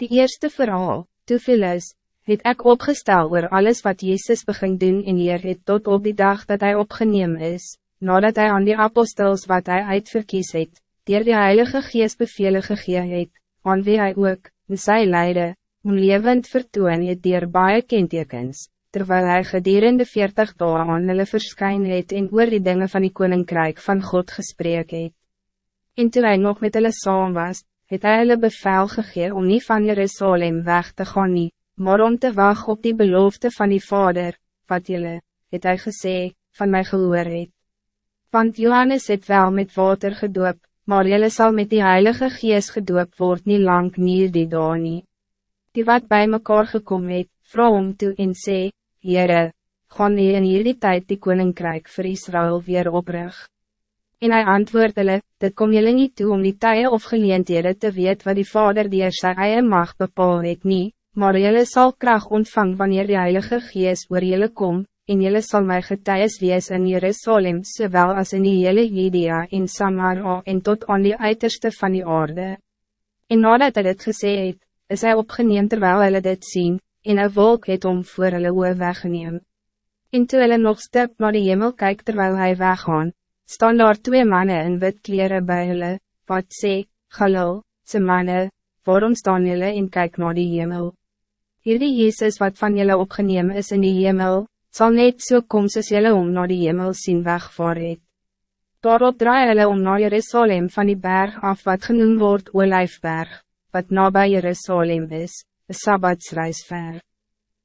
Die eerste verhaal, Toefelus, het ek opgestel oor alles wat Jezus begin doen en hier het tot op die dag dat hij opgeneem is, nadat hij aan die apostels wat hij uitverkies het, dier die Heilige Geest bevele gegee het, aan wie hij ook, in sy leide, om levend vertoon het dier baie kentekens, terwijl hij gedurende 40 dagen aan hulle verskyn het en oor die dingen van die Koninkrijk van God gesprek het. En toe hy nog met hulle saam was, het hy hulle bevel gegee om niet van Jerusalem weg te gaan nie, maar om te wachten op die belofte van die Vader, wat jullie, het hy gesê, van mij gehoor het. Want Johannes het wel met water gedoop, maar jullie zal met die Heilige Geest gedoop word nie lang nie die dag nie. Die wat bij mekaar gekom het, vrou om toe en sê, Heere, gaan nie in hierdie tijd die Koninkrijk voor Israël weer oprig. En hij antwoord hulle, dit kom jullie niet toe om die tye of geleendhede te weet wat die Vader die er sy eie mag bepaal het nie, maar jullie zal kracht ontvang wanneer die Heilige Geest oor jullie kom, en jullie zal my getuies wees in Jerusalem, zowel als in die hele Judea en Samaria en tot aan die uiterste van die aarde. En nadat hy dit gesê het, is hy opgeneem terwijl hulle dit zien, en een wolk het om voor hulle oor weggeneem. En toe hulle nog stip naar die hemel kyk terwijl hij weggaan, staan daar twee mannen in wit kleren bij hulle, wat sê, Galil, se manne, waarom staan julle en kyk naar die hemel? Hierdie Jezus wat van jullie opgeneem is in die hemel, zal net so kom soos jylle om naar die hemel sien wegvaar het. Daarop draai hulle om naar Jerusalem van die berg af wat genoemd wordt Olijfberg, wat nabij Jerusalem is, een Sabbatsreis ver.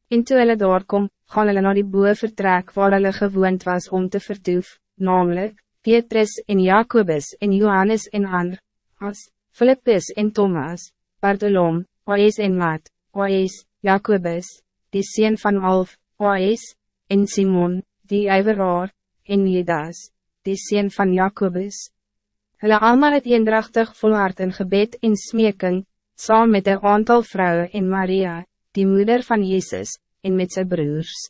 En toe hulle daar kom, gaan hulle naar die boe vertrek waar hulle gewoond was om te verdoef, namelijk, Petrus en Jacobus en Johannes en Andr, as, Philippus en Thomas, Bartolom, Oes en Maat, Oes, Jacobus, die sien van Alf, Oes, en Simon, die ijveraar, en Judas, die sien van Jacobus. Hulle allemaal het eendrachtig volhard in gebed en smeking, saam met een aantal vrouwen en Maria, die moeder van Jezus, en met zijn broers.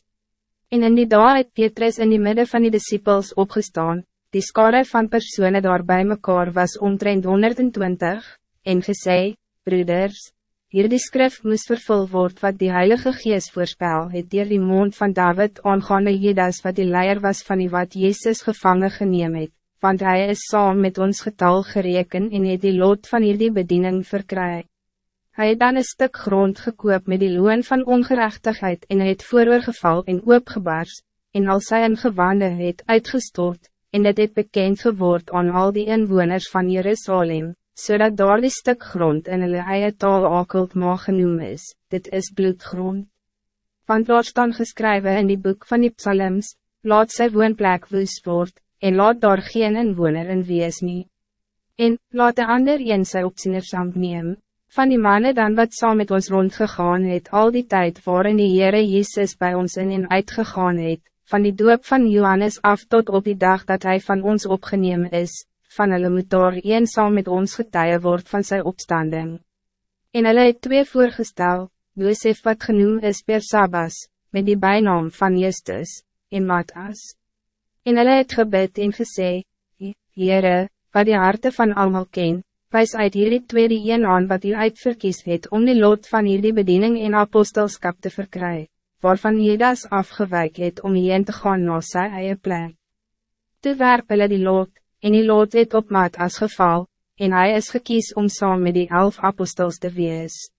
En in die dag het Petrus in die midden van die disciples opgestaan, die skare van personen daar bij mekaar was omtrent 120, en gesê, broeders, Hier die skrif moes vervul word wat die Heilige Geest voorspel het dier die mond van David aangaande Judas wat die leier was van die wat Jezus gevangen geneem het, want hij is saam met ons getal gereken en het die lot van hierdie bediening verkry. Hij het dan een stuk grond gekoop met die loon van ongerechtigheid en het vooroorgeval en oopgebars, en al sy ingewande het uitgestort, en het het bekend geword aan al die inwoners van Jerusalem, zodat so daar die stuk grond in hulle eie taal akeld mag genoem is, dit is bloedgrond. Want daar staan geskrywe in die boek van die psalms, laat sy woonplek woes word, en laat daar geen inwoner in wees nie. En, laat de ander een sy opzienersaam neem, van die mannen dan wat saam met ons rondgegaan het al die tijd waarin die Heere Jezus bij ons in en uitgegaan het, van die doop van Johannes af tot op die dag dat hij van ons opgeneem is, van hulle moet daar eenzaam met ons getuie word van zijn opstanding. En hulle het twee voorgestel, Josef wat genoemd is per Sabas, met die bijnaam van Justus, en Matas. En hulle het gebed en gesê, Heere, wat die harte van allemaal ken, wijs uit hierdie tweede een aan wat u uitverkies het om die lot van hierdie bediening en apostelskap te verkrijgen, waarvan Judas afgewijk het om hierheen te gaan na sy eie plek. Toe werp hulle die lot, en die lot het op maat as geval, en hij is gekies om saam met die elf apostels te wees.